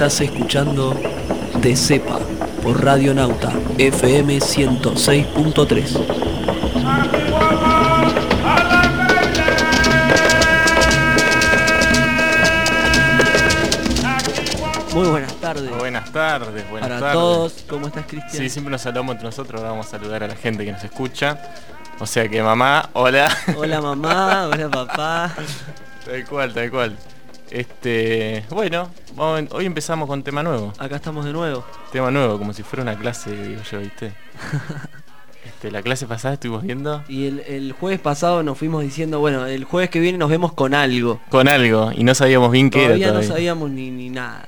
Estás escuchando De Cepa por Radio Nauta FM 106.3. tardes. Buenas tardes, buenas Para tardes. todos, ¿cómo estás Cristian? Sí, siempre nos saludamos entre nosotros, ahora vamos a saludar a la gente que nos escucha. O sea que mamá, hola. Hola mamá, hola papá. tal cual, tal cual. Este, bueno, vamos- hoy empezamos con tema nuevo. Acá estamos de nuevo. Tema nuevo, como si fuera una clase, digo yo, ¿viste? Este, la clase pasada estuvimos viendo Y el, el jueves pasado nos fuimos diciendo, bueno, el jueves que viene nos vemos con algo. con algo y no sabíamos bien qué Todavía era no todavía. sabíamos ni, ni nada.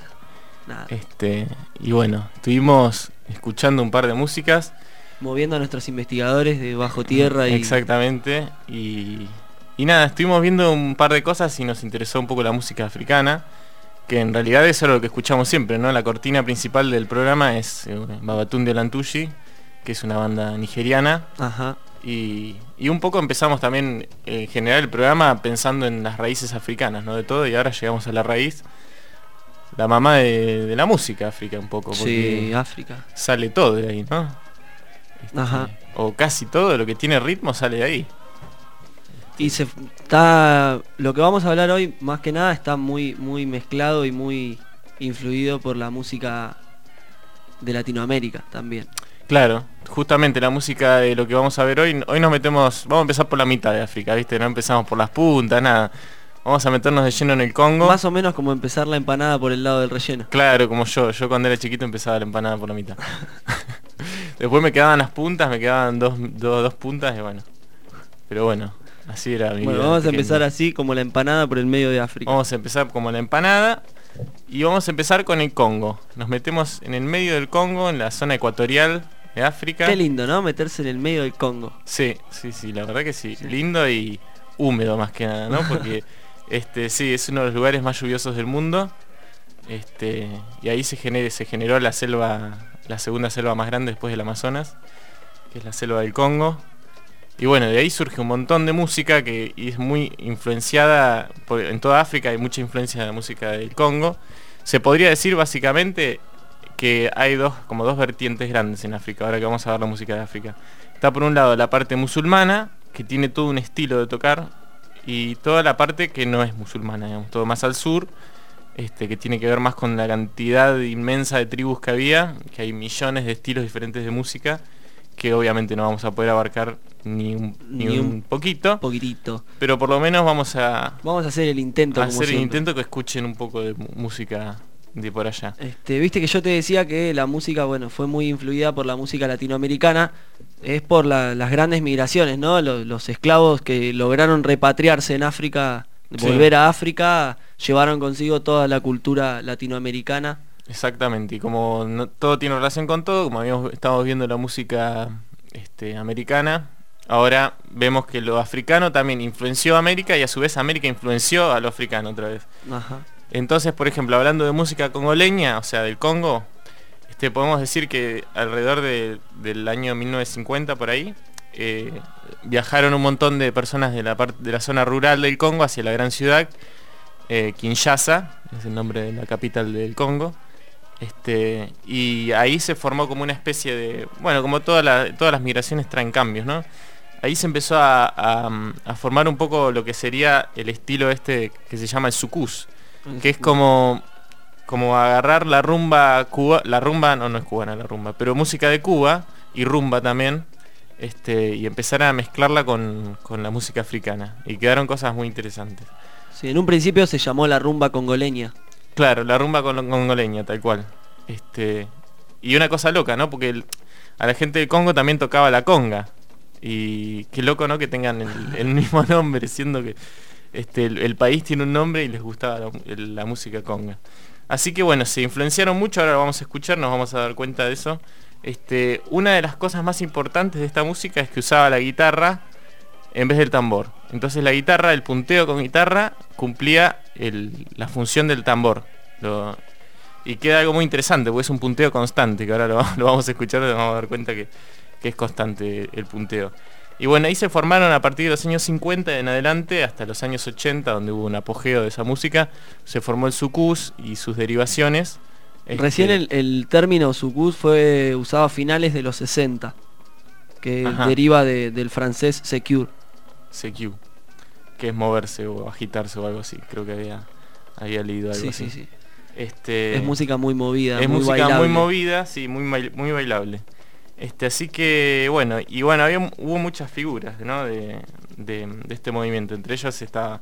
Nada. Este, y bueno, estuvimos escuchando un par de músicas. Moviendo a nuestros investigadores de bajo tierra y Exactamente. Y, y nada, estuvimos viendo un par de cosas y nos interesó un poco la música africana, que en realidad eso es lo que escuchamos siempre, ¿no? La cortina principal del programa es eh, Babatunde Lantushi, que es una banda nigeriana. Ajá. Y, y un poco empezamos también en general el programa pensando en las raíces africanas, ¿no? De todo, y ahora llegamos a la raíz, la mamá de, de la música África un poco, porque Sí, África. sale todo de ahí, ¿no? Este, Ajá. O casi todo lo que tiene ritmo sale de ahí. Y se está lo que vamos a hablar hoy más que nada está muy muy mezclado y muy influido por la música de Latinoamérica también. Claro, justamente la música de lo que vamos a ver hoy, hoy nos metemos, vamos a empezar por la mitad de África, ¿viste? No empezamos por las puntas, nada. Vamos a meternos de lleno en el Congo. Más o menos como empezar la empanada por el lado del relleno. Claro, como yo, yo cuando era chiquito empezaba la empanada por la mitad. Después me quedaban las puntas, me quedaban dos, dos, dos puntas y bueno. Pero bueno, así era mi Bueno, vida vamos a empezar así como la empanada por el medio de África. Vamos a empezar como la empanada y vamos a empezar con el Congo. Nos metemos en el medio del Congo, en la zona ecuatorial de África. Qué lindo, ¿no? Meterse en el medio del Congo. Sí, sí, sí, la verdad que sí. Sí. Lindo y húmedo más que nada, ¿no? Porque este sí, es uno de los lugares más lluviosos del mundo. Este, y ahí se se generó la selva, la segunda selva más grande después del Amazonas, que es la selva del Congo. Y bueno, de ahí surge un montón de música que es muy influenciada por- en toda África, hay mucha influencia de la música del Congo. Se podría decir básicamente que hay dos, como dos vertientes grandes en África, ahora que vamos a ver la música de África. Está por un lado la parte musulmana, que tiene todo un estilo de tocar, y toda la parte que no es musulmana, digamos, todo más al sur, este, que tiene que ver más con la cantidad inmensa de tribus que había, que hay millones de estilos diferentes de música, que obviamente no vamos a poder abarcar ni un, ni Ni un un poquito, Poquitito. pero por lo menos vamos a, Vamos a hacer el intento. a hacer el intento que escuchen un poco de música de por allá. Este, viste que yo te decía que la música, bueno, fue muy influida por la música latinoamericana, es por la- las grandes migraciones, ¿no? Los, los esclavos que lograron repatriarse en África, Sí. volver a África, llevaron consigo toda la cultura latinoamericana. Exactamente, y como no- todo tiene relación con todo, como habíamos, estamos viendo la música este, americana, ahora vemos que lo africano también influenció a América y a su vez América influenció a lo africano otra vez. Ajá. Entonces, por ejemplo, hablando de música congoleña, o sea, del Congo, este, podemos decir que alrededor de- del año 1950 por ahí, eh, viajaron un montón de personas de la, de la zona rural del Congo hacia la gran ciudad, eh, Kinshasa, es el nombre de la capital del Congo. Este, y ahí se formó como una especie de, bueno, como toda todas las migraciones traen cambios, ¿no? Ahí se empezó a, a- a formar un poco lo que sería el estilo este que se llama el sucus, que es como como agarrar la rumba cuba la rumba no no es cubana la rumba pero música de Cuba y rumba también este y empezar a mezclarla con, con la música africana. Y quedaron cosas muy interesantes. Sí, en un principio se llamó la rumba congoleña. claro la rumba con congoleña tal cual. Este y una cosa loca no porque el- a la gente del Congo también tocaba la conga. Y qué loco no que tengan el, el mismo nombre siendo que este el, el país tiene un nombre y les gustaba la música conga Así que bueno, se influenciaron mucho, ahora lo vamos a escuchar, nos vamos a dar cuenta de eso. Este, una de las cosas más importantes de esta música es que usaba la guitarra en vez del tambor. Entonces la guitarra, el punteo con guitarra, cumplía la función del tambor. Y queda algo muy interesante, porque es un punteo constante, que ahora lo, vamos a escuchar, nos vamos a dar cuenta que es constante el punteo. Y bueno, ahí se formaron a partir de los años 50 en adelante hasta los años 80, donde hubo un apogeo de esa música, se formó el sucus y sus derivaciones. Recién Este, el, el término sucus fue usado a finales de los 60, que Ajá. deriva de- del francés secure. CQ, que es moverse o agitarse o algo así. Creo que había, había leído algo Sí, así. sí, sí. Este, Es música muy movida, es muy música bailable. muy movida, sí, muy, muy bailable. Este, así que, bueno, y bueno, había, hubo muchas figuras ¿no? de, de- de este movimiento. Entre ellos está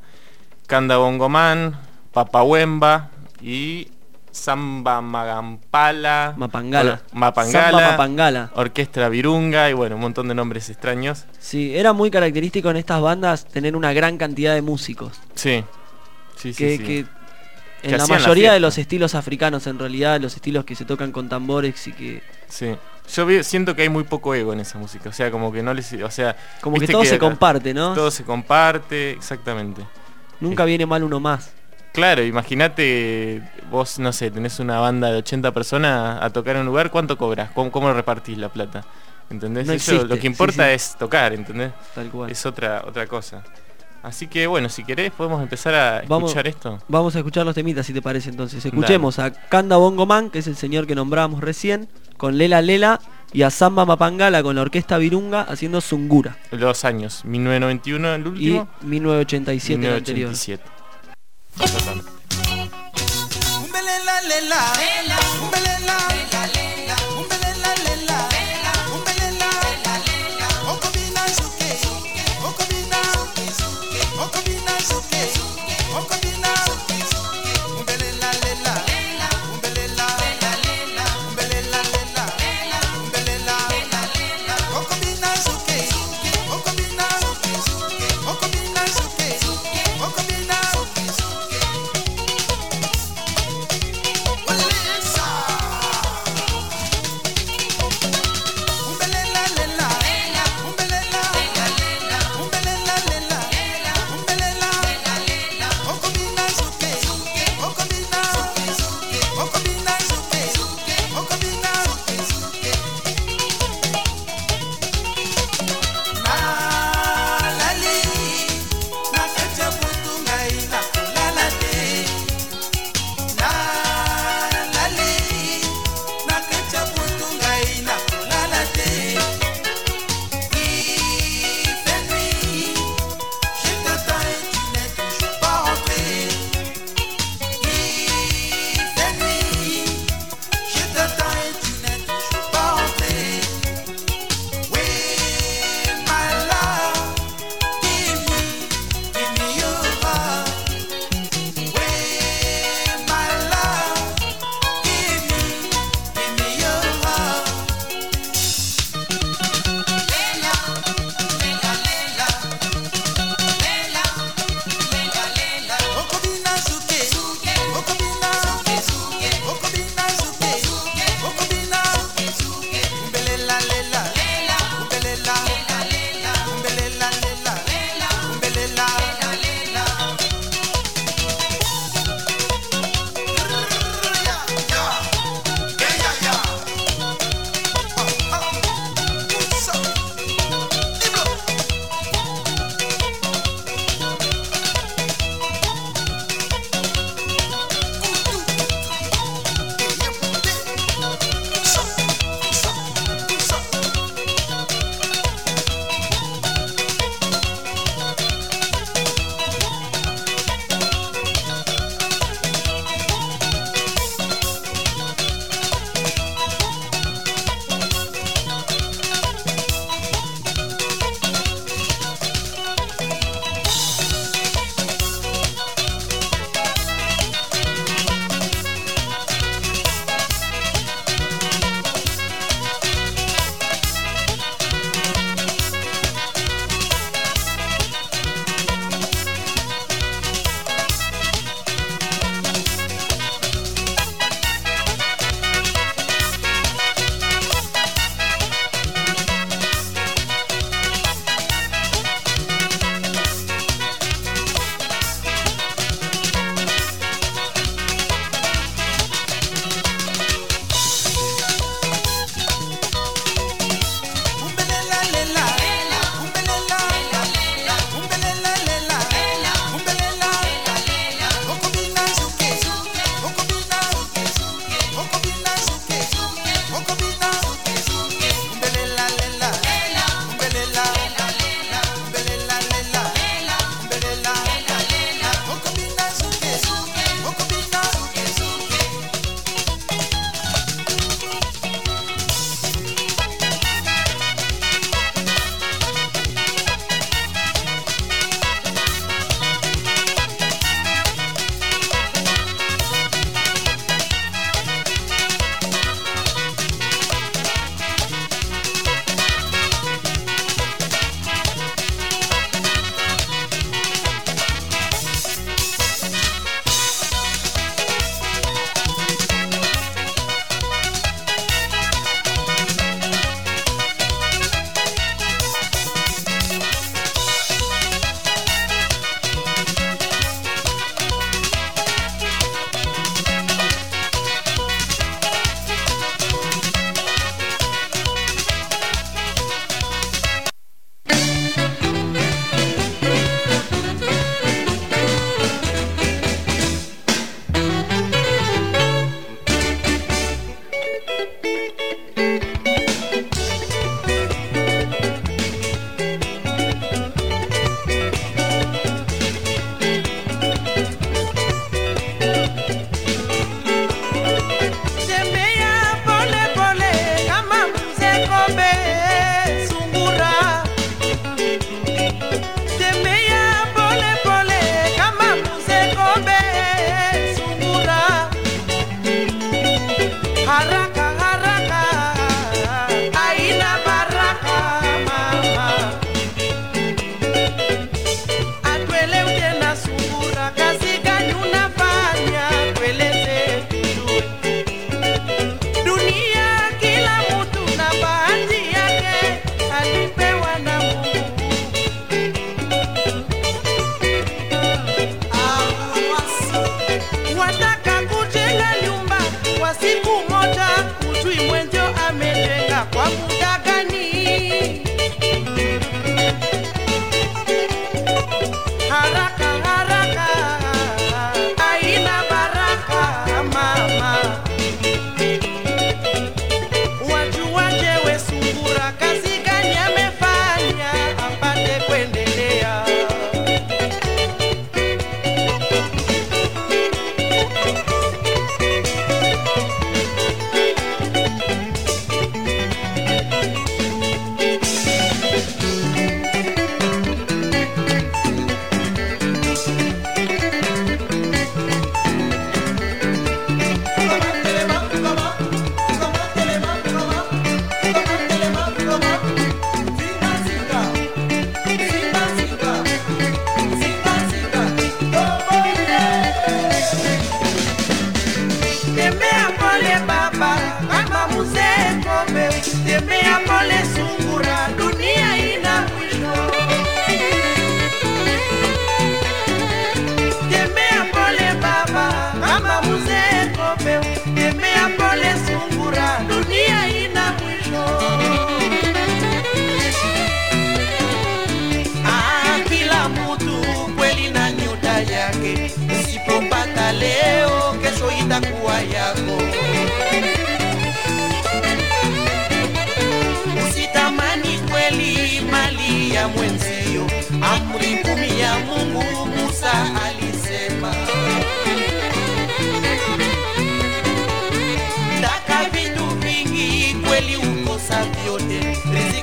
Kanda Bongoman, Papawemba y Samba Magampala, Mapangala. Or- Mapangala, Samba Mapangala. Orquestra Virunga y bueno, un montón de nombres extraños. Sí, era muy característico en estas bandas tener una gran cantidad de músicos. Sí, sí, sí. que, sí. que en Que la mayoría de los estilos africanos, en realidad, los estilos que se tocan con tambores y que Sí. Yo siento que hay muy poco ego en esa música, o sea, como que no les, o sea, como que todo se acá comparte, ¿no? Todo se comparte, exactamente. Nunca viene mal uno más. Claro, imagínate, vos, no sé, tenés una banda de 80 personas a tocar en un lugar, ¿cuánto cobras? ¿Cómo, cómo repartís la plata? ¿Entendés? No Eso, lo que sí, importa sí. es tocar, ¿entendés? Tal cual. Es otra, otra cosa. Así que bueno, si querés podemos empezar a Vamos- escuchar esto. Vamos a escuchar los temitas, si te parece entonces. Escuchemos a Kanda Bongo Man, que es el señor que nombrábamos recién, con Lela Lela, y a Samba Mapangala con la orquesta Virunga haciendo Sungura. Los años, 1991 el Y último, 1987 el anterior.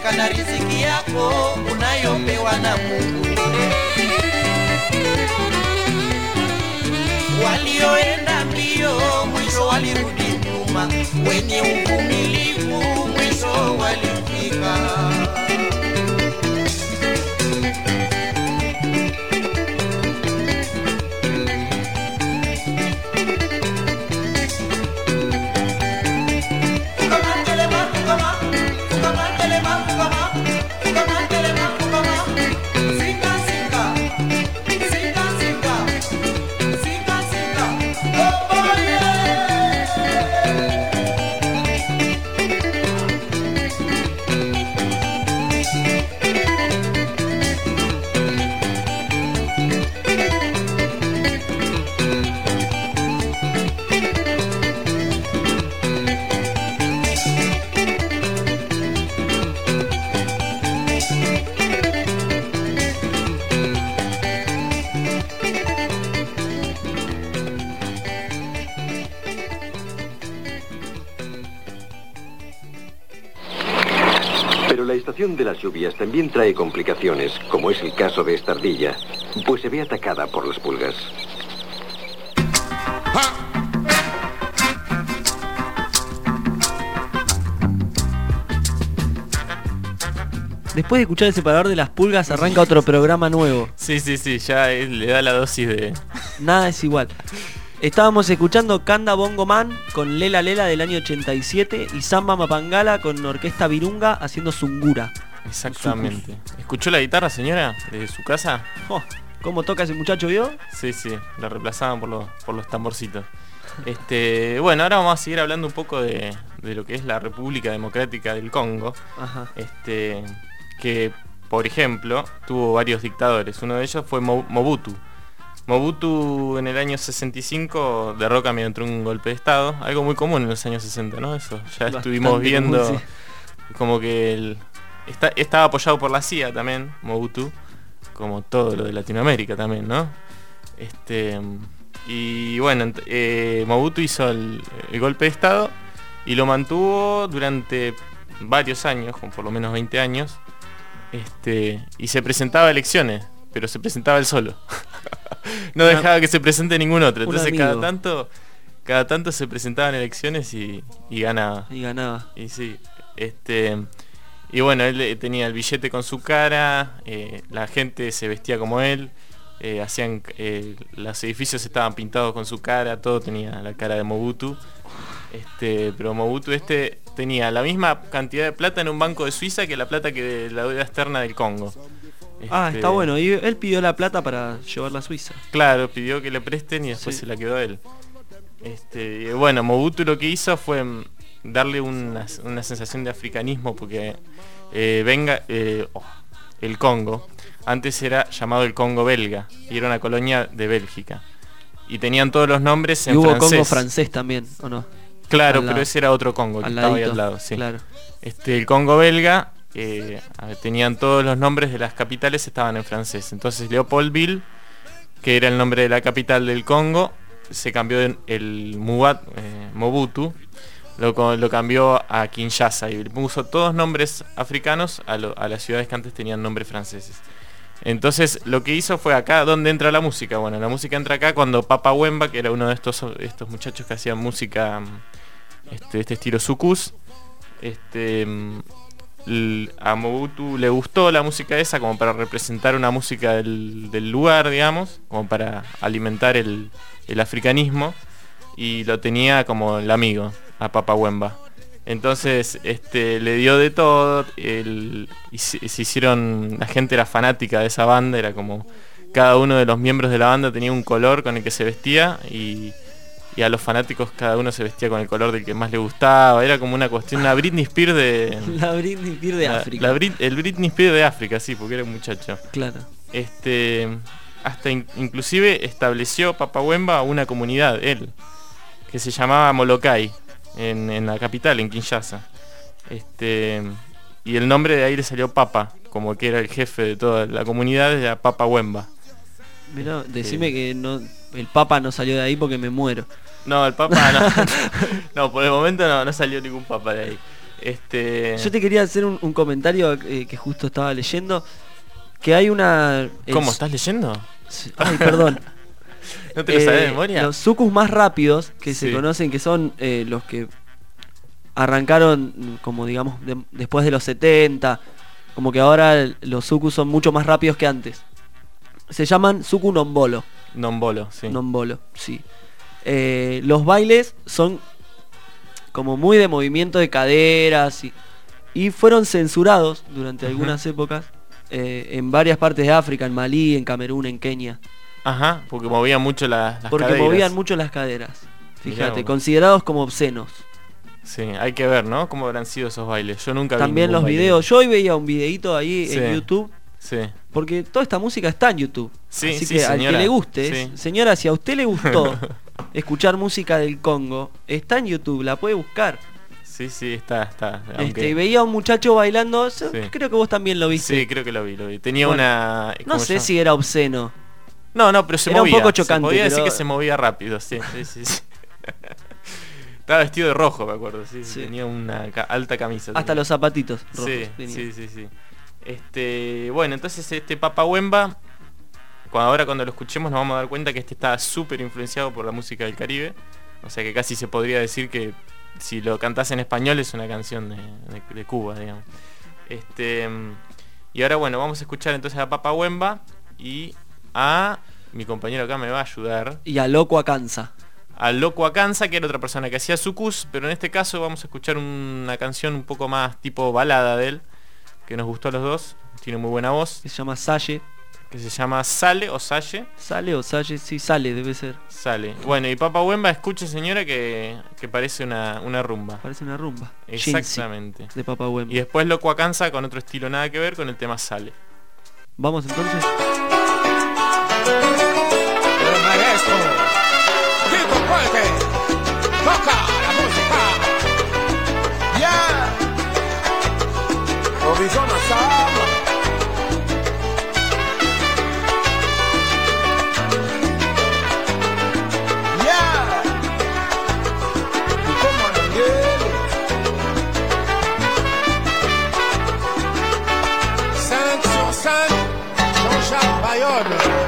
Rizika na riziki yako unayopewa na mungu. Walioenda mbio mwisho walirudi nyuma. Wenye uvumilivu mwisho walifika las lluvias también trae complicaciones, como es el caso de esta ardilla, pues se ve atacada por las pulgas. Después de escuchar el separador de las pulgas arranca otro programa nuevo. Sí, sí, sí, ya eh, le da la dosis de... Nada es igual. Estábamos escuchando Kanda Bongo Man con Lela Lela del año 87 y Samba Mapangala con Orquesta Virunga haciendo Zungura. Exactamente. ¿Escuchó la guitarra, señora, de su casa? Oh, ¿Cómo toca ese muchacho, vio? Sí, sí, la reemplazaban por los, por los tamborcitos. Este, bueno, ahora vamos a seguir hablando un poco de, de lo que es la República Democrática del Congo. Ajá. Este, que, por ejemplo, tuvo varios dictadores. Uno de ellos fue Mo- Mobutu. Mobutu en el año 65 derroca mediante un golpe de Estado, algo muy común en los años 60, ¿no? Eso ya Bastante estuvimos viendo común, como que el, está, estaba apoyado por la CIA también, Mobutu, como todo lo de Latinoamérica también, ¿no? Este, y bueno, eh, Mobutu hizo el, el golpe de Estado y lo mantuvo durante varios años, con por lo menos 20 años, este, y se presentaba a elecciones, pero se presentaba él solo. no dejaba que se presente ningún otro. Entonces cada tanto, cada tanto se presentaban elecciones y, y ganaba. Y ganaba. Y sí, este. Y bueno, él eh, tenía el billete con su cara, eh, la gente se vestía como él, eh, hacían eh, los edificios estaban pintados con su cara, todo tenía la cara de Mobutu. Este, pero Mobutu este tenía la misma cantidad de plata en un banco de Suiza que la plata que de la deuda externa del Congo. Ah, Este, está bueno. Y él pidió la plata para llevarla a Suiza. Claro, pidió que le presten y después Sí. se la quedó a él. Este, bueno, Mobutu lo que hizo fue mm, darle una, una sensación de africanismo porque eh, venga eh, oh, el Congo antes era llamado el Congo belga y era una colonia de Bélgica y tenían todos los nombres Y en hubo francés. Congo francés también, ¿o no? Claro, al pero lado. ese era otro Congo que Al estaba ahí al lado, sí. Claro. Este, el Congo belga eh, tenían todos los nombres de las capitales estaban en francés. Entonces Leopoldville, que era el nombre de la capital del Congo, se cambió en el Mubat, Mobutu, lo, lo cambió a Kinshasa y puso todos nombres africanos a, lo- a las ciudades que antes tenían nombres franceses. Entonces lo que hizo fue acá donde entra la música. Bueno, la música entra acá cuando Papa Wemba, que era uno de estos, estos muchachos que hacían música este, este estilo sucus, este, mm, a Mobutu le gustó la música esa como para representar una música del, del lugar, digamos, como para alimentar el, el africanismo y lo tenía como el amigo a Papa Wemba. Entonces este, le dio de todo, el- y se, se hicieron, la gente era fanática de esa banda, era como cada uno de los miembros de la banda tenía un color con el que se vestía y, y a los fanáticos cada uno se vestía con el color del que más le gustaba, era como una cuestión, una Britney Spears de... La Britney Spears de la- África. la Brit- el Britney Spears de África, sí, porque era un muchacho. Claro. Este, hasta in- inclusive estableció Papa Wemba una comunidad, él, que se llamaba Molokai, en, en la capital, en Kinshasa. Este, y el nombre de ahí le salió Papa, como que era el jefe de toda la comunidad, era Papa Wemba. Mirá, decime que no el Papa no salió de ahí porque me muero. No, el Papa no. no, por el momento no, no salió ningún Papa de ahí. Este, Yo te quería hacer un, un comentario eh, que justo estaba leyendo. Que hay una... ¿Cómo? ¿Estás leyendo? Ay, perdón. ¿No te lo sabes de Eh, memoria? Los sucus más rápidos que se conocen, que son eh, los que arrancaron, como digamos, de- después de los 70, como que ahora los sucus son mucho más rápidos que antes. Se llaman suku nombolo. Nombolo, sí. Nombolo, sí. Eh, los bailes son como muy de movimiento de caderas y, y fueron censurados durante algunas épocas eh, en varias partes de África, en Malí, en Camerún, en Kenia. Ajá, porque movían mucho la- las Porque caderas. movían mucho las caderas. Fíjate, considerados como obscenos. Sí, hay que ver, ¿no? ¿Cómo habrán sido esos bailes? Yo nunca vi También los baile. videos. Yo hoy veía un videito ahí Sí. en YouTube. Sí. Porque toda esta música está en YouTube. Sí, Así sí, que al que señora. le guste, Sí. señora, si a usted le gustó escuchar música del Congo, está en YouTube, la puede buscar. Sí, sí, está, está. Este, aunque- y veía a un muchacho bailando, yo Sí. creo que vos también lo viste. Sí, creo que lo vi, lo vi. Tenía Bueno, una... no ¿cómo sé si era obsceno. No, no, pero se Era un movía. poco Se chocante, podía decir que se movía rápido, sí, sí, sí. sí. Estaba vestido de rojo, me acuerdo, sí, sí, Sí. Tenía una ca- alta camisa. Hasta tenía. los zapatitos rojos Sí, tenía. sí, sí, sí. Este, bueno, entonces este Papa Wemba, cuando, ahora cuando lo escuchemos nos vamos a dar cuenta que este está súper influenciado por la música del Caribe. O sea que casi se podría decir que si lo cantás en español es una canción de, de- de Cuba, digamos. Este, y ahora bueno, vamos a escuchar entonces a Papa Wemba y a mi compañero acá me va a ayudar. Y a Loco Acanza. A Loco Acanza, que era otra persona que hacía sucus, pero en este caso vamos a escuchar una canción un poco más tipo balada de él, que nos gustó a los dos, tiene muy buena voz, Que se llama Salle. que se llama Sale o Salle. ¿Sale o Salle? Sí, sale, debe ser. Sale. Bueno, y Papa Wemba, escuche señora que, que parece una, una rumba. Parece una rumba. Exactamente. De Papa Wemba. Y después Loco Acanza con otro estilo nada que ver con el tema Sale. Vamos entonces. El maestro Tito Puente toca la música. Yeah. Provisión Sayonara.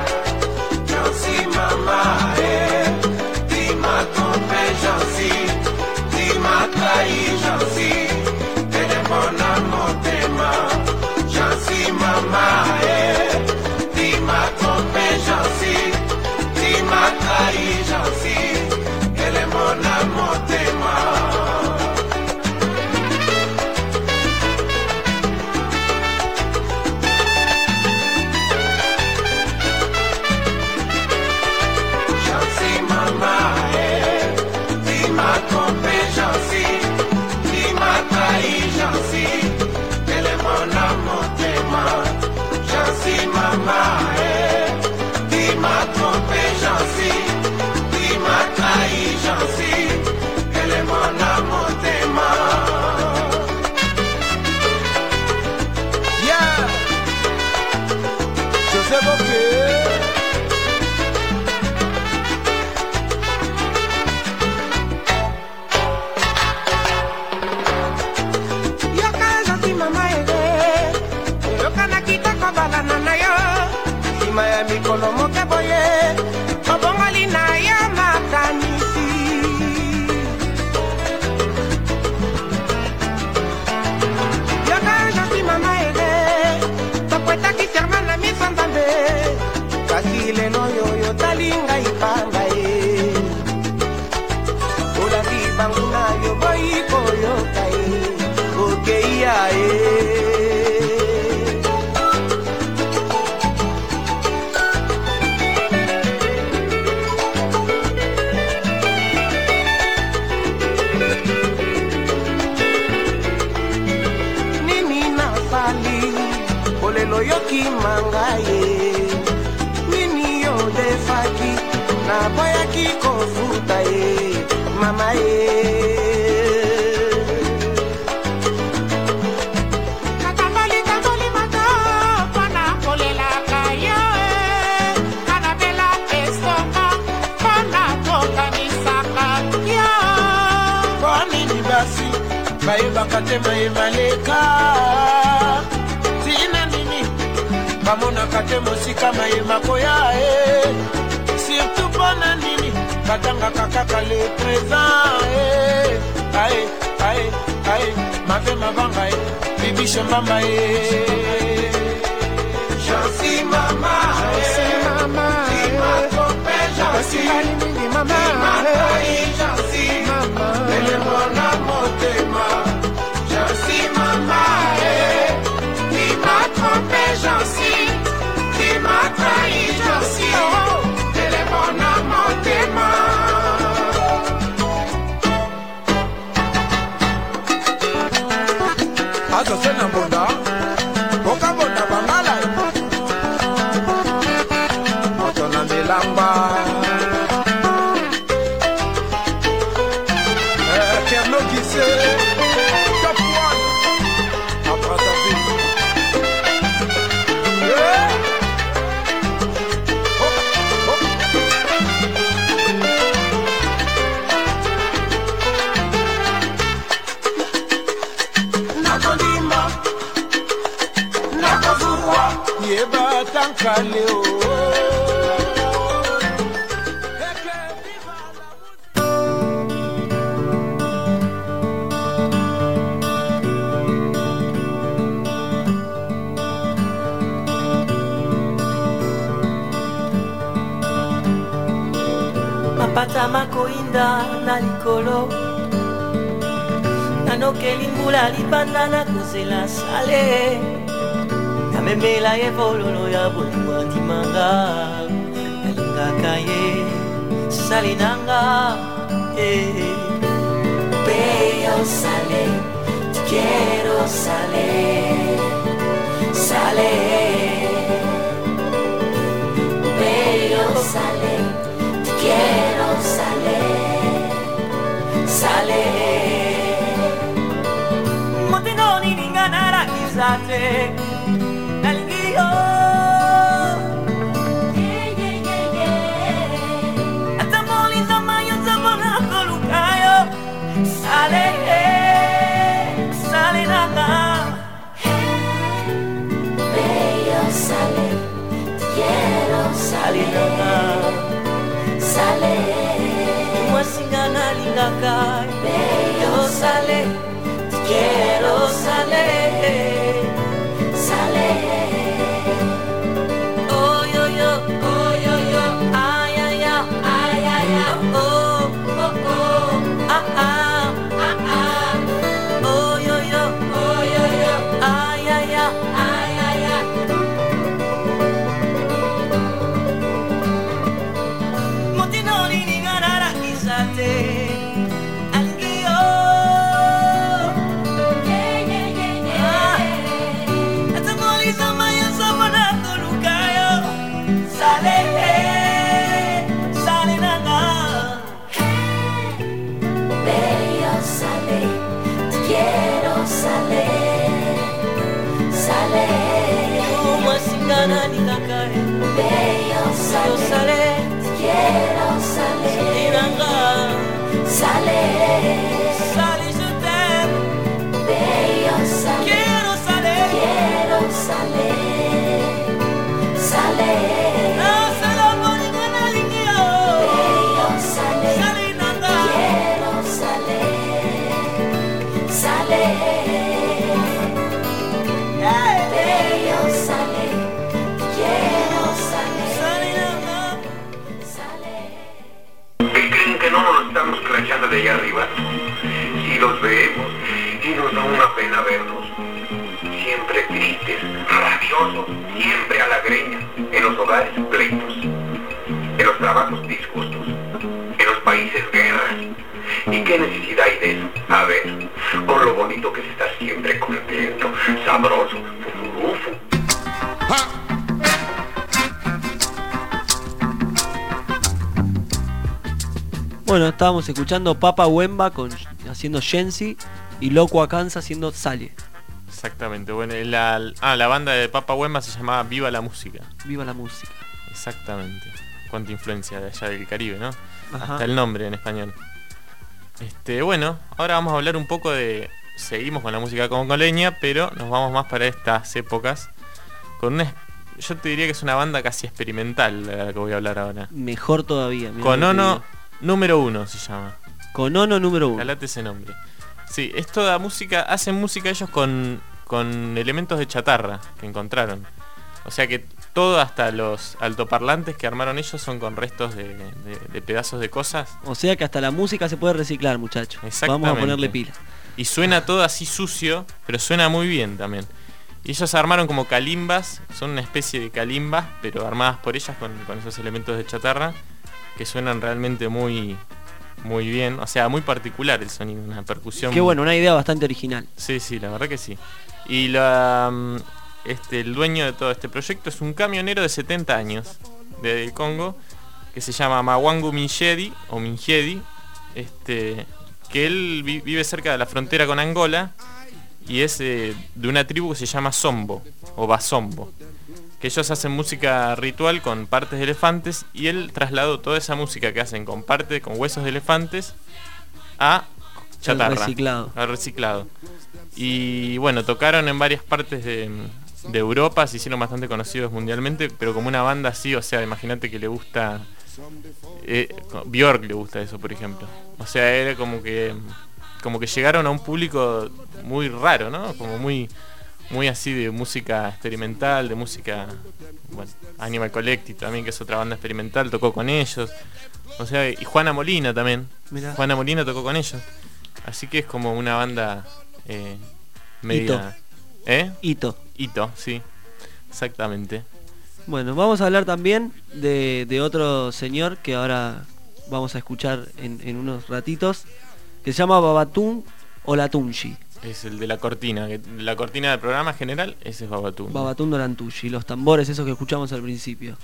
Mosika mayema koya e surtout mpo na nini batangaka kaka le présent e ae ae ae mabe mabanga e bibishe mbamba e Jansi mama, Jansi mama, Jansi. Mama m'as trahi, Jansi. Mama. Mapata makoinda na likolo. Nanokeli mbula libanda na kozela sale. Namemela ye fololo ya bolingo andimanga nalingaka ye sale nanga. Eh. Bello sale, te quiero sale, sale. Bello sale, te ninganara kizate, nalingio. Atamoli zamayo zamona kolukayo, sale, sale nanga. Bello sale, quiero sale nanga. Sale, mwasingana lingaka. Bello sale, quiero sale, Sale, siempre a la greña. En los hogares pleitos. En los trabajos disgustos. En los países guerras. ¿Y qué necesidad hay de eso? A ver, con lo bonito que se está siempre contento, sabroso, fufurufu. Bueno, estábamos escuchando Papa Wemba con, haciendo Shensi y Loco Akansa haciendo Sale. Exactamente. Bueno, la, ah, la banda de Papa Wemba se llamaba Viva la Música. Viva la música. Exactamente. Cuánta influencia de allá del Caribe, ¿no? Ajá. Hasta el nombre en español. Este, bueno, ahora vamos a hablar un poco de. Seguimos con la música congoleña, pero nos vamos más para estas épocas. Con una. Yo te diría que es una banda casi experimental de la que voy a hablar ahora. Mejor todavía. mirá Con lo que Ono digo. número uno se llama. Con Ono número uno. Calate ese nombre. Sí, es toda música, hacen música ellos con, con elementos de chatarra que encontraron. O sea que todo hasta los altoparlantes que armaron ellos son con restos de, de- de pedazos de cosas. O sea que hasta la música se puede reciclar, muchachos. Vamos a ponerle pila. Y suena todo así sucio, pero suena muy bien también. Y ellos armaron como calimbas, son una especie de calimbas, pero armadas por ellas con, con esos elementos de chatarra, que suenan realmente muy, muy bien. O sea, muy particular el sonido, una percusión. Qué bueno, una idea bastante original. Sí, sí, la verdad que sí. Y la, mm, este, el dueño de todo este proyecto es un camionero de 70 años del Congo que se llama Mawangu Minjedi o Minjedi, este, que él vi- vive cerca de la frontera con Angola y es eh, de una tribu que se llama Sombo o Basombo. Que ellos hacen música ritual con partes de elefantes y él trasladó toda esa música que hacen con parte, con huesos de elefantes a chatarra. reciclado. Al reciclado. Y bueno, tocaron en varias partes de, de Europa, se hicieron bastante conocidos mundialmente, pero como una banda así, o sea, imagínate que le gusta... eh, Björk le gusta eso, por ejemplo. O sea, era como que como que llegaron a un público muy raro, ¿no? Como muy muy así de música experimental, de música bueno, Animal Collective también, que es otra banda experimental, tocó con ellos. O sea, y Juana Molina también. Mirá. Juana Molina tocó con ellos. Así que es como una banda eh, media. ¿Eh? Hito. Hito, sí. Exactamente. Bueno, vamos a hablar también de, de otro señor que ahora vamos a escuchar en, en unos ratitos, que se llama Babatun Olatunji. Es el de la cortina. que- la cortina del programa general, ese es Babatún. Babatun Olantushi, los tambores esos que escuchamos al principio.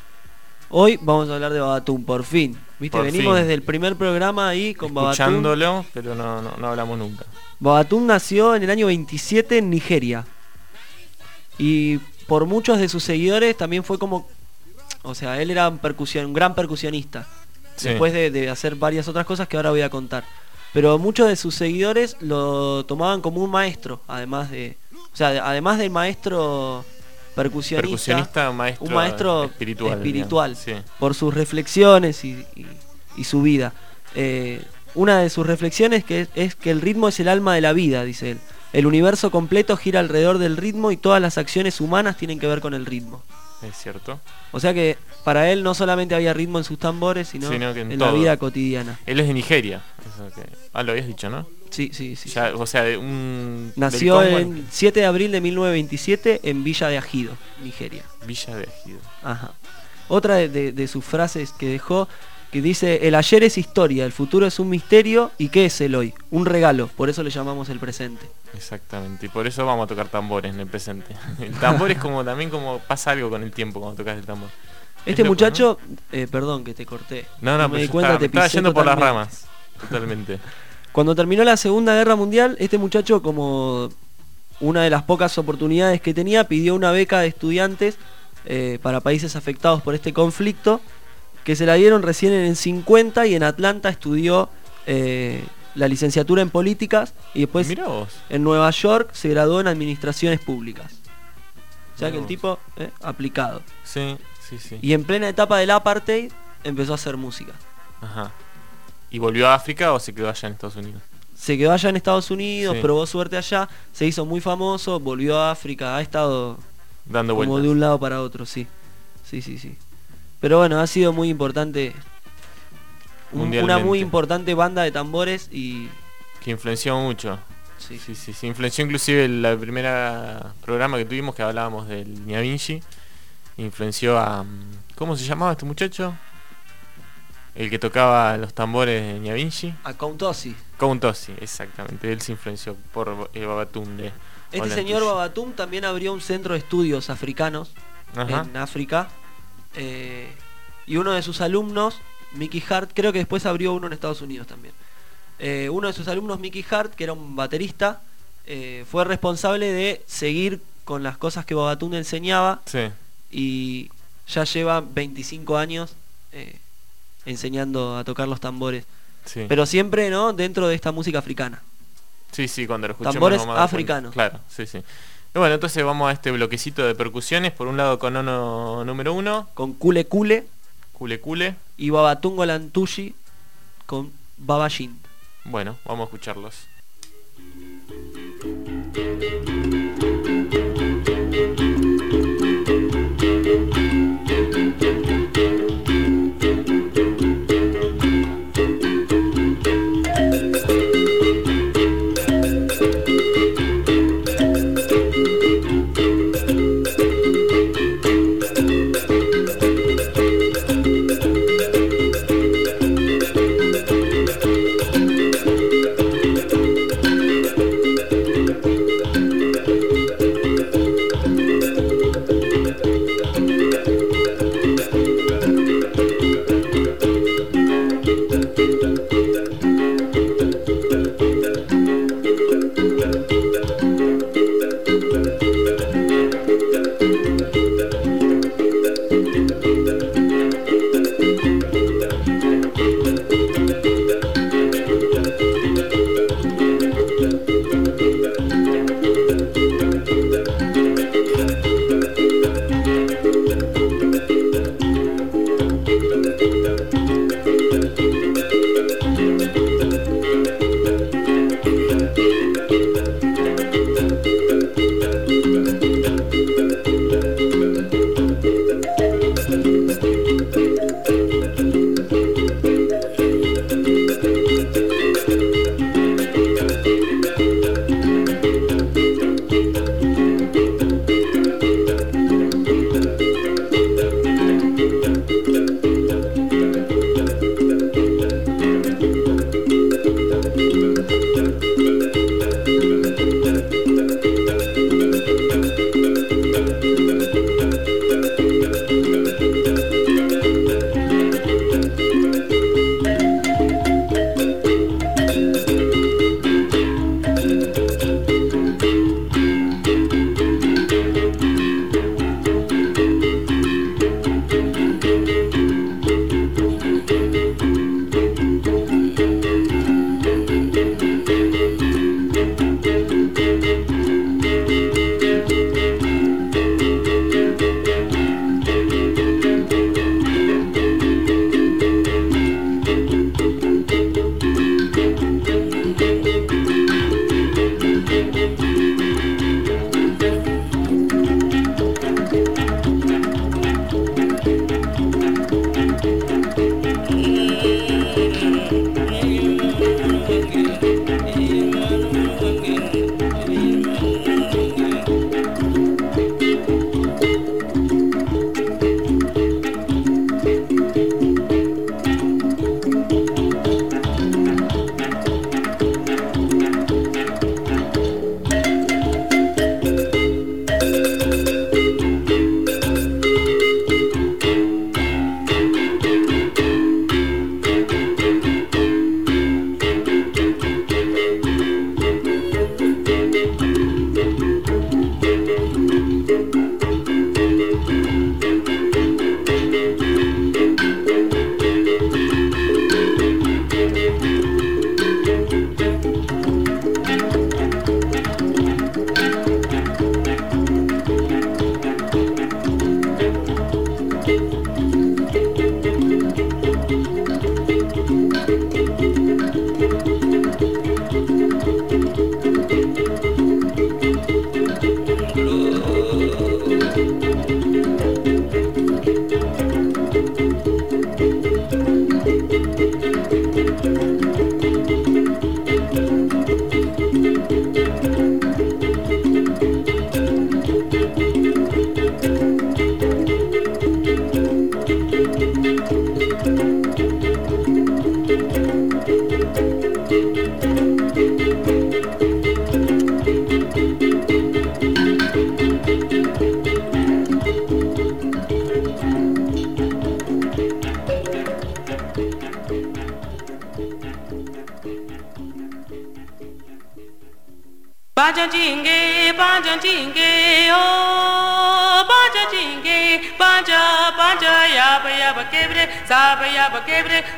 Hoy vamos a hablar de Babatun, por fin. ¿Viste? Por Venimos fin. desde el primer programa ahí con Babatun. Escuchándolo, pero no, no, no hablamos nunca. Babatun nació en el año 27 en Nigeria. Y por muchos de sus seguidores también fue como... O sea, él era un, percusión, un gran percusionista. Sí. Después de, de hacer varias otras cosas que ahora voy a contar. Pero muchos de sus seguidores lo tomaban como un maestro, además de... O sea, de- además del maestro percusionista. Percusionista, maestro un maestro espiritual, espiritual, digamos, sí. por sus reflexiones y, y- y su vida. Eh, una de sus reflexiones que es, es que el ritmo es el alma de la vida, dice él. El universo completo gira alrededor del ritmo y todas las acciones humanas tienen que ver con el ritmo. Es cierto. O sea que para él no solamente había ritmo en sus tambores, sino, Sino que en en, la vida cotidiana. Él es de Nigeria. eso que- ah, lo habías dicho, ¿no? Sí, sí, sí. Ya, o sea, de un. Nació el 7 de abril de 1927 en Villa de Ajido, Nigeria. Villa de Ejido. Ajá. Otra de, de- de sus frases que dejó, que dice, el ayer es historia, el futuro es un misterio, ¿y qué es el hoy? Un regalo, por eso le llamamos el presente. Exactamente. Y por eso vamos a tocar tambores en el presente. El tambor es como también como pasa algo con el tiempo cuando tocas el tambor. Este Es loco, muchacho, eh, perdón que te corté. No, no, me pero di yo cuenta, estaba, te estaba pisé yendo por las ramas. Totalmente. Cuando terminó la Segunda Guerra Mundial, este muchacho, como una de las pocas oportunidades que tenía, pidió una beca de estudiantes eh, para países afectados por este conflicto, que se la dieron recién en el 50 y en Atlanta estudió eh, la licenciatura en políticas y después en Nueva York se graduó en administraciones públicas. O sea Mirá que el tipo, eh, aplicado. Sí, sí, sí. Y en plena etapa del apartheid empezó a hacer música. Ajá. ¿Y volvió a África o se quedó allá en Estados Unidos? Se quedó allá en Estados Unidos, Sí. probó suerte allá, se hizo muy famoso, volvió a África, ha estado Dando como vueltas. de un lado para otro, sí. Sí, sí, sí. Pero bueno, ha sido muy importante Un- una muy importante banda de tambores y Que influenció mucho. sí, Sí, sí, sí. Influenció inclusive el la primera programa que tuvimos que hablábamos del Ña Vinci. Influenció a... mm, ¿Cómo se llamaba este muchacho? El que tocaba los tambores de Ña Vinci. a Countossi. Count Ossie, exactamente. Él se influenció por el Babatunde. Este señor Babatum también abrió un centro de estudios africanos Ajá. en África. eh, y uno de sus alumnos, Mickey Hart, creo que después abrió uno en Estados Unidos también. Eh, uno de sus alumnos, Mickey Hart, que era un baterista, eh, fue responsable de seguir con las cosas que Babatum enseñaba Sí. y ya lleva 25 años eh, enseñando a tocar los tambores. Sí. Pero siempre, ¿no? Dentro de esta música africana. Sí, sí, cuando lo escuchemos Tambores africanos. Claro, sí, sí. Y bueno, entonces vamos a este bloquecito de percusiones. Por un lado con Ono número uno, Con Kule Kule Kule Kule. y Babatungo Lantushi con Babajin. Bueno, vamos a escucharlos.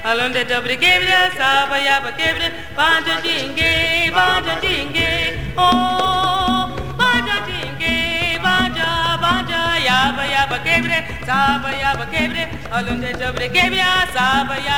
Alunde dobre kevre saba ya ba kevre banda dinge banda dinge oh. Banda dinge banda ya ba ya ba saba ya ba alunde alonde dobre kevre saba ya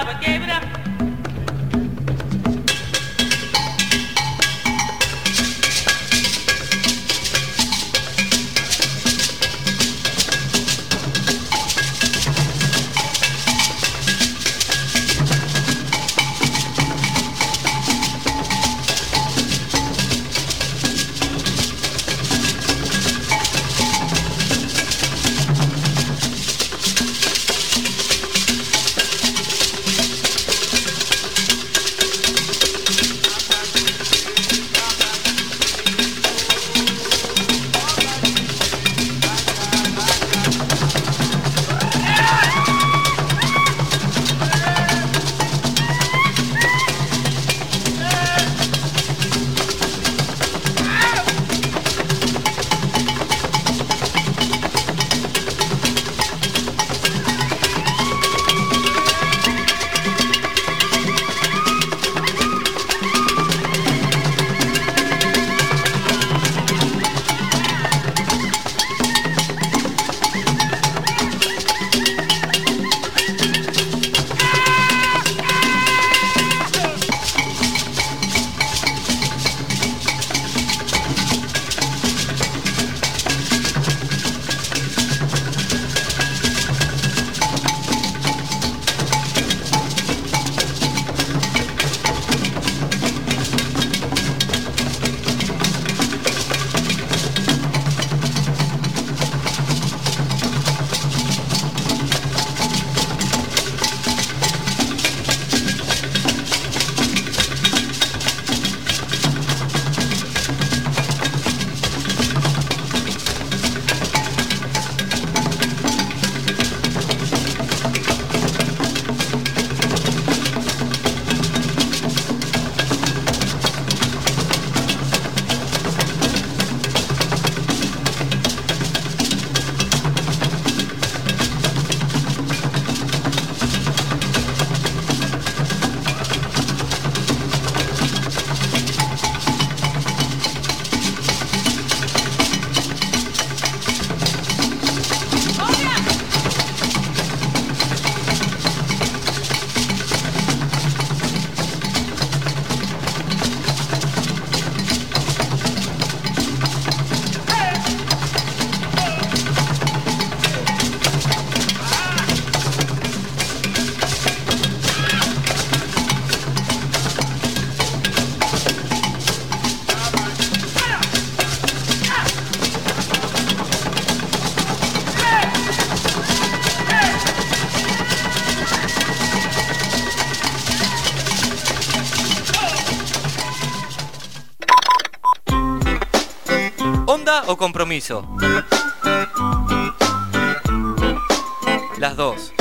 Las dos.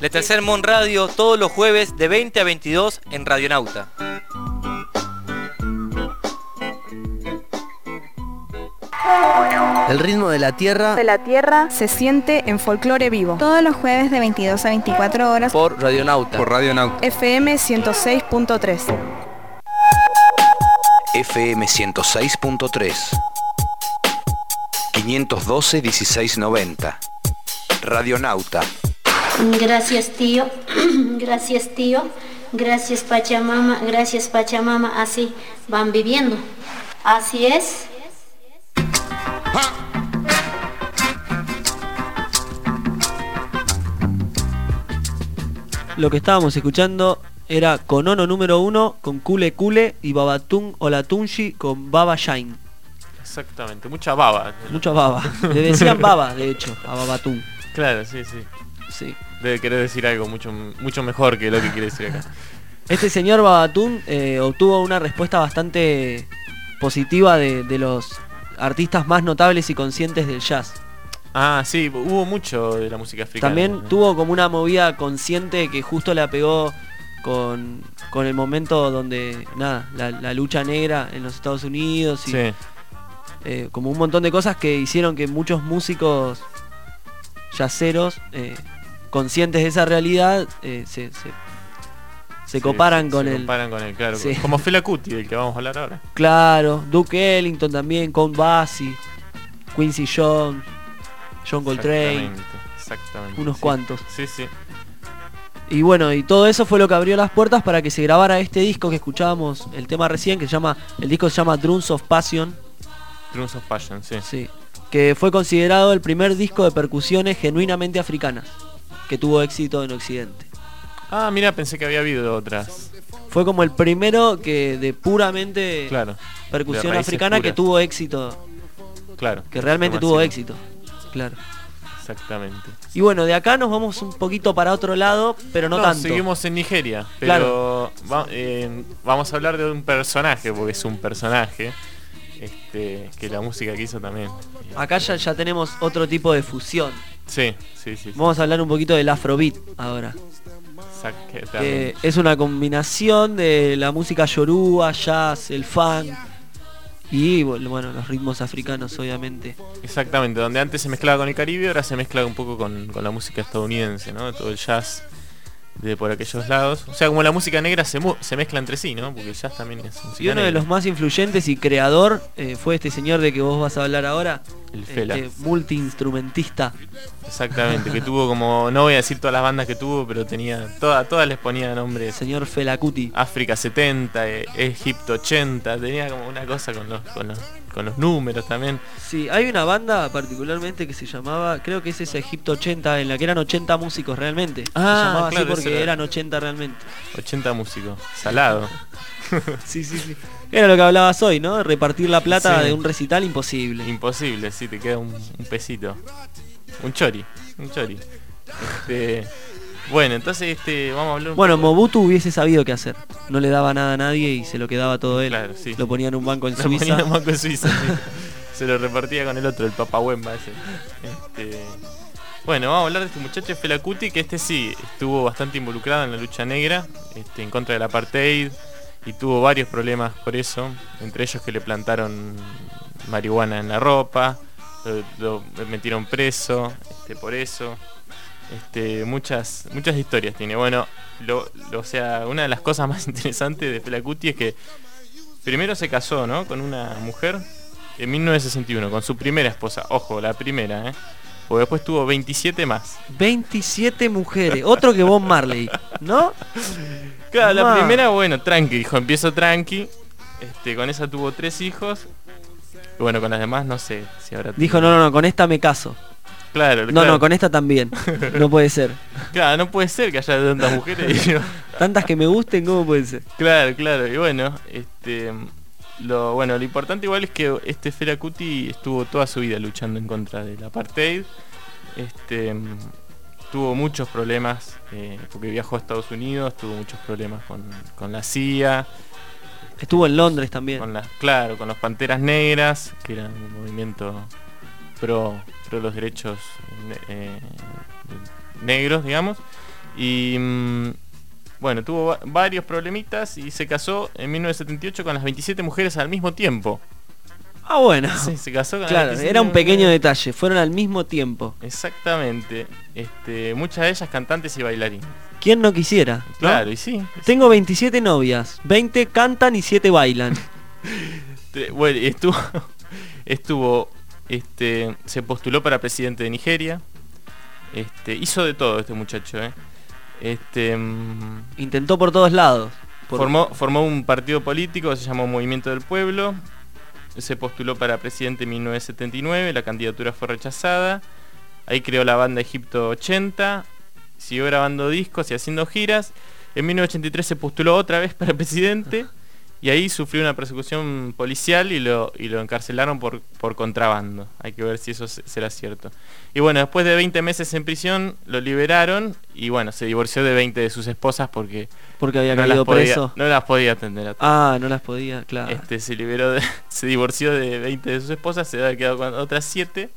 Le Tercer Mon Radio todos los jueves de 20 a 22 en Radionauta. El ritmo de la tierra de la tierra se siente en folclore vivo. Todos los jueves de 22 a 24 horas por Radionauta. Por Radionauta. FM 106.3. FM 106.3. 512 1690. Radionauta. Gracias tío, gracias tío, gracias Pachamama, gracias Pachamama, así van viviendo. Así es. Lo que estábamos escuchando era Konono número uno con Kule Kule y Babatun Olatunji con Baba Shine. Exactamente, mucha baba. Mucha baba. Le decían baba, de hecho, a Babatun. Claro, sí, sí. Sí. Debe querer decir algo mucho, mucho mejor que lo que quiere decir acá. Este señor Babatun eh, obtuvo una respuesta bastante positiva de, de los artistas más notables y conscientes del jazz. Ah, sí, hubo mucho de la música africana. También tuvo como una movida consciente que justo le apegó con, con el momento donde, nada, la, la lucha negra en los Estados Unidos y Sí. eh, como un montón de cosas que hicieron que muchos músicos yaceros, eh, conscientes de esa realidad, eh, se, se, se coparan con se el... comparan con el, claro. Sí. Como Fela del que vamos a hablar ahora. Claro, Duke Ellington también, Count Basie, Quincy Jones, John Coltrane, Exactamente, exactamente. unos cuantos. Sí, sí. Y bueno, y todo eso fue lo que abrió las puertas para que se grabara este disco que escuchábamos, el tema recién, que se llama, el disco se llama Drums of Passion, Drums of Passion, sí. sí, que fue considerado el primer disco de percusiones genuinamente africanas, que tuvo éxito en Occidente. Ah, mira, pensé que había habido otras. Fue como el primero que de puramente Claro. percusión de africana que tuvo éxito, Claro. que realmente tuvo éxito. Claro. Exactamente. Y bueno, de acá nos vamos un poquito para otro lado, pero no, tanto. seguimos en Nigeria, pero Claro. va- eh, vamos a hablar de un personaje, porque es un personaje, este, que la música que hizo también. Acá ya, ya tenemos otro tipo de fusión. Sí, sí, sí. Vamos a hablar un poquito del afrobeat ahora. Que es una combinación de la música yoruba, jazz, el funk y bueno, los ritmos africanos obviamente. Exactamente, donde antes se mezclaba con el Caribe, ahora se mezcla un poco con, con la música estadounidense, ¿no? Todo el jazz de por aquellos lados. O sea, como la música negra se, mu- se mezcla entre sí, ¿no? Porque el jazz también es música Y uno de los más influyentes y creador eh, fue este señor de que vos vas a hablar ahora. El Fela. este multiinstrumentista. Exactamente, que tuvo como, no voy a decir todas las bandas que tuvo, pero tenía, toda, todas les ponía nombres. Señor Fela Kuti. África 70, eh, Egipto 80, tenía como una cosa con los, con los, con los números también. Sí, hay una banda particularmente que se llamaba, creo que es ese Egipto 80, en la que eran 80 músicos realmente. Ah, se llamaba claro, así porque era. eran 80 realmente. 80 músicos, salado. Sí, sí, sí. Era lo que hablabas hoy, ¿no? Repartir la plata Sí. de un recital imposible. Imposible, sí, te queda un, un pesito. Un chori, un chori. Este, bueno, entonces este, vamos a hablar un Bueno, poco- Mobutu hubiese sabido qué hacer. No le daba nada a nadie y se lo quedaba todo él. Claro, sí. Lo ponía en un banco en Lo Suiza. ponía en un banco en Suiza, sí. Se lo repartía con el otro, el papahuemba ese. Este, bueno, vamos a hablar de este muchacho Fela Kuti, que este sí estuvo bastante involucrado en la lucha negra, este, en contra del apartheid, y tuvo varios problemas por eso, entre ellos que le plantaron marihuana en la ropa, lo, lo metieron preso este, por eso. Este, muchas, muchas historias tiene. Bueno, lo, lo- o sea, una de las cosas más interesantes de Fela Kuti es que primero se casó, ¿no? Con una mujer en 1961, con su primera esposa. Ojo, la primera, ¿eh? Porque después tuvo 27 más. 27 mujeres. Otro que Bob Marley, ¿no? Claro, la Ma. primera, bueno, tranqui, dijo, empiezo tranqui. Este, con esa tuvo tres hijos. Y bueno, con las demás no sé si habrá Dijo, no, no, no, con esta me caso. Claro, No, claro. no, con esta también. No puede ser. Claro, no puede ser que haya tantas mujeres. y yo- Tantas que me gusten, ¿cómo puede ser? Claro, claro. Y bueno, este lo bueno, lo importante igual es que este Fela Kuti estuvo toda su vida luchando en contra del apartheid. Este tuvo muchos problemas eh, porque viajó a Estados Unidos, tuvo muchos problemas con, con la CIA, Estuvo en Londres también. con las claro, con los Panteras Negras, que era un movimiento pro, pro los derechos eh, negros, digamos. Y mm, bueno, tuvo va- varios problemitas y se casó en 1978 con las 27 mujeres al mismo tiempo. Ah, bueno. Sí, se casó con Claro, 27 era un pequeño detalle. Fueron al mismo tiempo. Exactamente. Este, muchas de ellas cantantes y bailarines. ¿Quién no quisiera? no? Claro, y sí. Tengo 27 novias. 20 cantan y 7 bailan. Bueno, y estuvo, estuvo, este, se postuló para presidente de Nigeria. Este, hizo de todo este muchacho, ¿eh? Este, mm, Intentó por todos lados. Por- formó, formó un partido político, se llamó Movimiento del Pueblo. Se postuló para presidente en 1979, la candidatura fue rechazada. Ahí creó la banda Egipto 80, siguió grabando discos y haciendo giras. En 1983 se postuló otra vez para presidente y ahí sufrió una persecución policial y lo, y lo encarcelaron por, por contrabando. Hay que ver si eso se- será cierto. Y bueno, después de 20 meses en prisión lo liberaron y bueno, se divorció de 20 de sus esposas porque Porque había no caído las podía- preso. no las podía atender a. Ah, no las podía, claro. Este se liberó de- se divorció de 20 de sus esposas, se había quedado con otras 7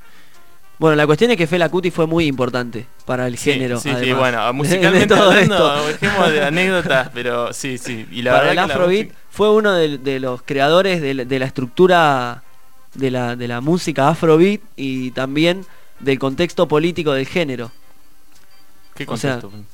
Bueno, la cuestión es que Fela Kuti fue muy importante para el Sí, género. Sí, sí, bueno, musicalmente de todo hablando, esto. de anécdotas, pero sí, sí. Y la para el verdad la Afrobeat música- fue uno de, de los creadores de, la- de la estructura de la, de la música Afrobeat y también del contexto político del género. ¿Qué o sea, contexto?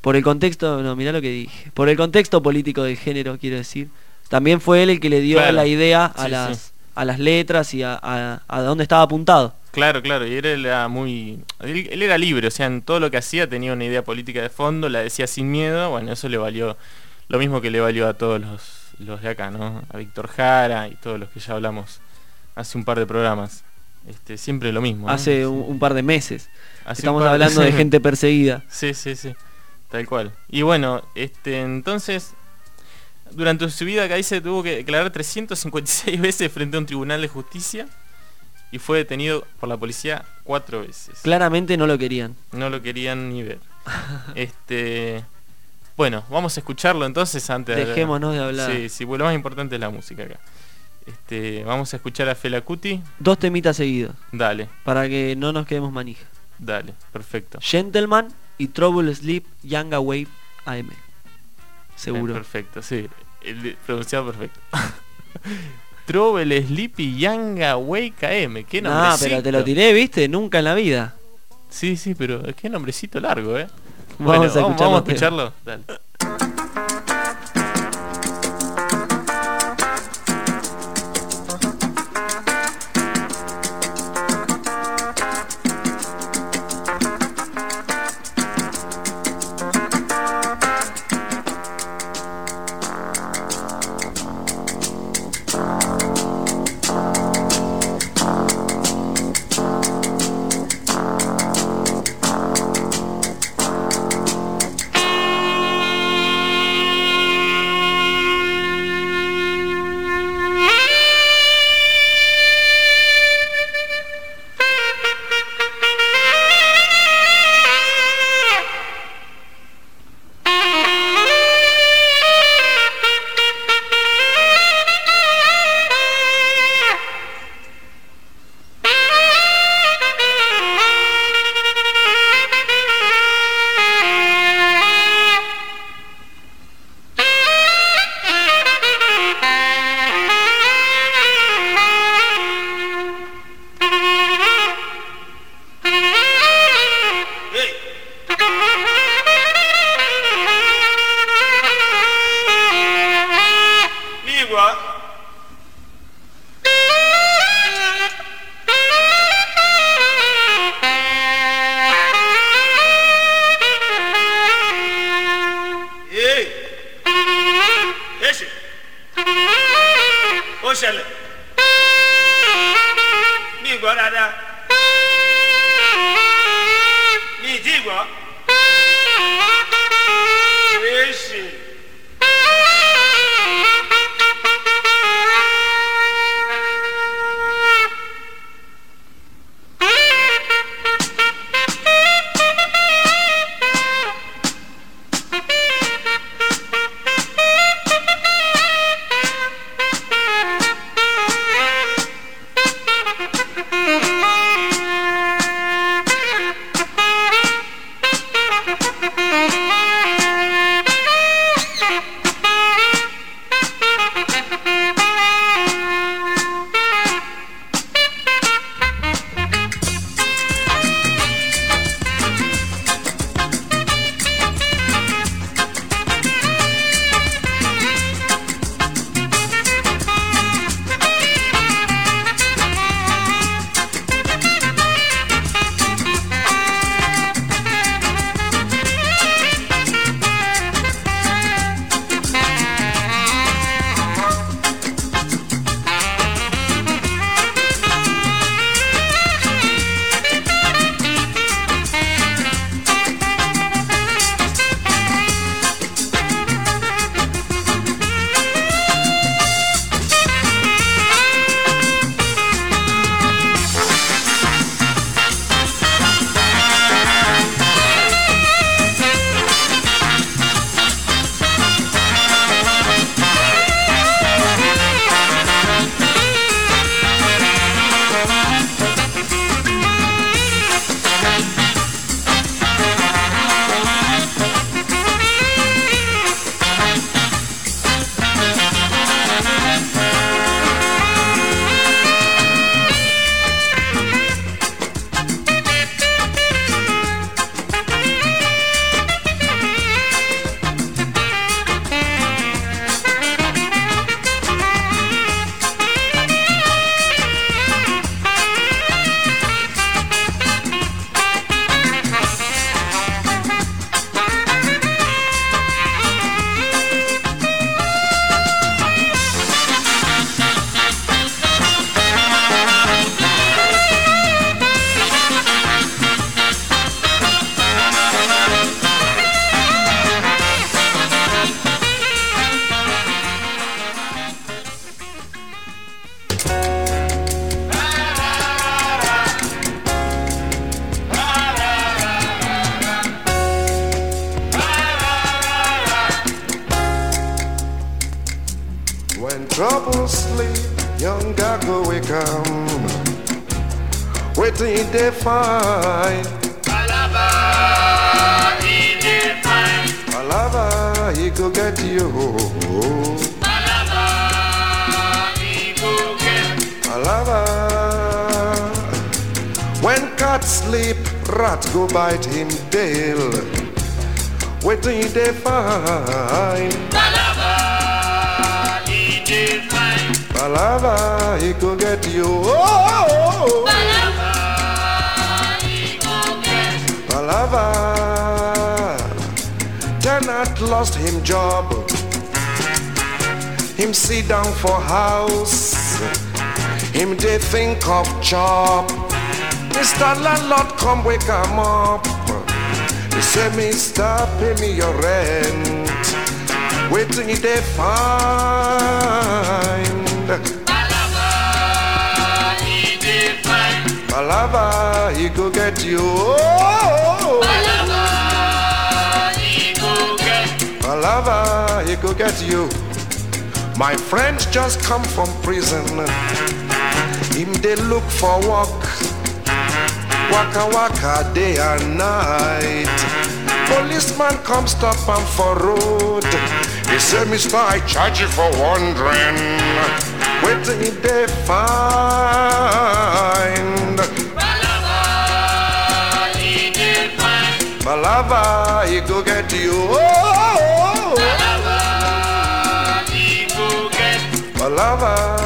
por el contexto, no, mirá lo que dije. Por el contexto político del género, quiero decir. También fue él el que le dio Claro. la idea a, Sí, las, sí. a las letras y a, a, a dónde estaba apuntado. Claro, claro, y él era muy... Él, él era libre, o sea, en todo lo que hacía tenía una idea política de fondo, la decía sin miedo, bueno, eso le valió lo mismo que le valió a todos los, los de acá, ¿no? A Víctor Jara y todos los que ya hablamos hace un par de programas. Este, siempre lo mismo. ¿no? Hace un, un par de meses. Hace Estamos de- hablando de gente perseguida. Sí, sí, sí. Tal cual. Y bueno, este entonces durante su vida acá dice tuvo que declarar 356 veces frente a un tribunal de justicia y fue detenido por la policía cuatro veces. Claramente no lo querían. No lo querían ni ver. este bueno, vamos a escucharlo entonces antes de Dejémonos de hablar. Sí, sí, bueno, lo más importante es la música acá. Este, vamos a escuchar a Fela Kuti. Dos temitas seguidos. Dale, Para que no nos quedemos manija. dale, perfecto. Gentleman y Trouble Sleep Young Wave AM. Seguro. Eh, perfecto, sí. El- pronunciado perfecto. Trouble Sleepy Yanga Way KM. Qué No, nombrecito. pero te lo tiré, ¿viste? Nunca en la vida. Sí, sí, pero qué nombrecito largo, ¿eh? Vamos a vamos, escucharlo, vamos a escucharlo. Dale. When trouble sleep, young go wake come. Waiting they find. Palava, he dey find. Palava, he go get you. Palava, he go get. Palava. When cat sleep, rat go bite him tail. Waiting they find. Palava, Palava, he go get you. Oh, Palava, he go get. Palava. Tenant lost him job. Him sit down for house. Him they think of job. Mr. Landlord come wake him up. He say, Mister, pay me your rent. Waiting they find. Palava, he find. Palava, he go get you. Palava, he go get. Palava, he go get you. My friend just come from prison. Him they look for work. Waka waka day and night. Policeman come stop him for road. He say, Mister, I charge you for wandering. Waiting they find. Palava, he find. Palava, he go get you. Oh, Palava, he go get. Palava.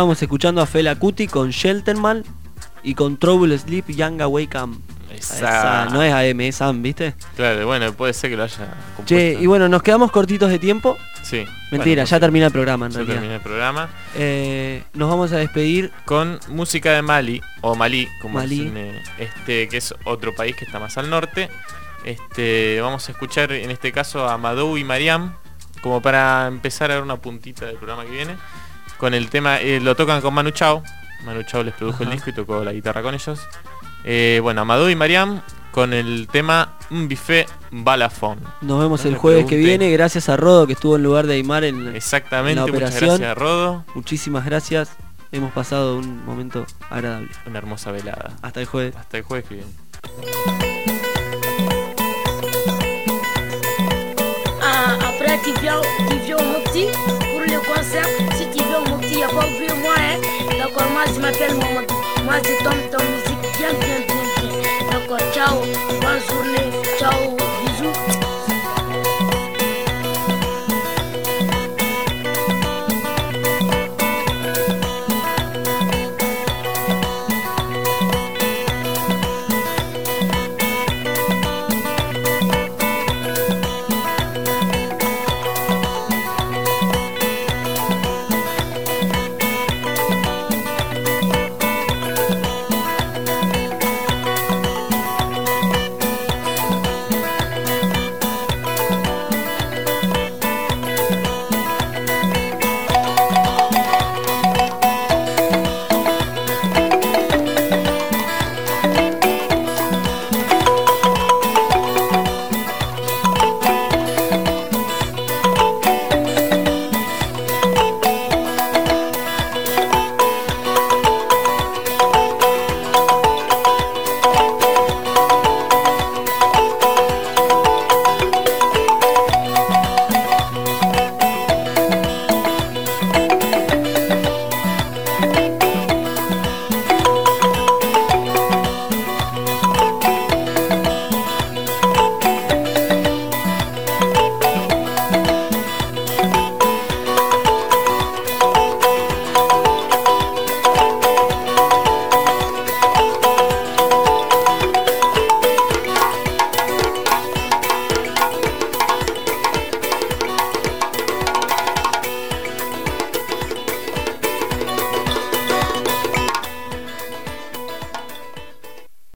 Estábamos escuchando a Fela Kuti con Shelterman y con Trouble Sleep Young Wake Up. Esa. no es AM, es AM, ¿viste? Claro, bueno, puede ser que lo haya compuesto. Che, y bueno, nos quedamos cortitos de tiempo. Sí. Mentira, Bueno, ya termina el programa en Ya realidad. terminé el programa. Eh, nos vamos a despedir Con música de Mali, o Malí, como Malí. dicen, eh, este, que es otro país que está más al norte. Este, vamos a escuchar en este caso a Madou y Mariam, como para empezar a dar una puntita del programa que viene. Con el tema, eh, lo tocan con Manu Chao. Manu Chao les produjo el disco y tocó la guitarra con ellos. Eh, bueno, Amadou y Mariam con el tema Un Buffet Balafón. Nos vemos No el jueves que viene. Gracias a Rodo que estuvo en lugar de Aymar en, en Exactamente, la muchas operación. gracias a Rodo. Muchísimas gracias. Hemos pasado un momento agradable. Una hermosa velada. Hasta el jueves. Hasta el jueves que viene. Ah, après, tu viens, tu viens au Mopti pour le concert. Moi je m'appelle Mamadou, moi je tombe ta musique, bien bien bien bien. D'accord, ciao, bonne journée, ciao.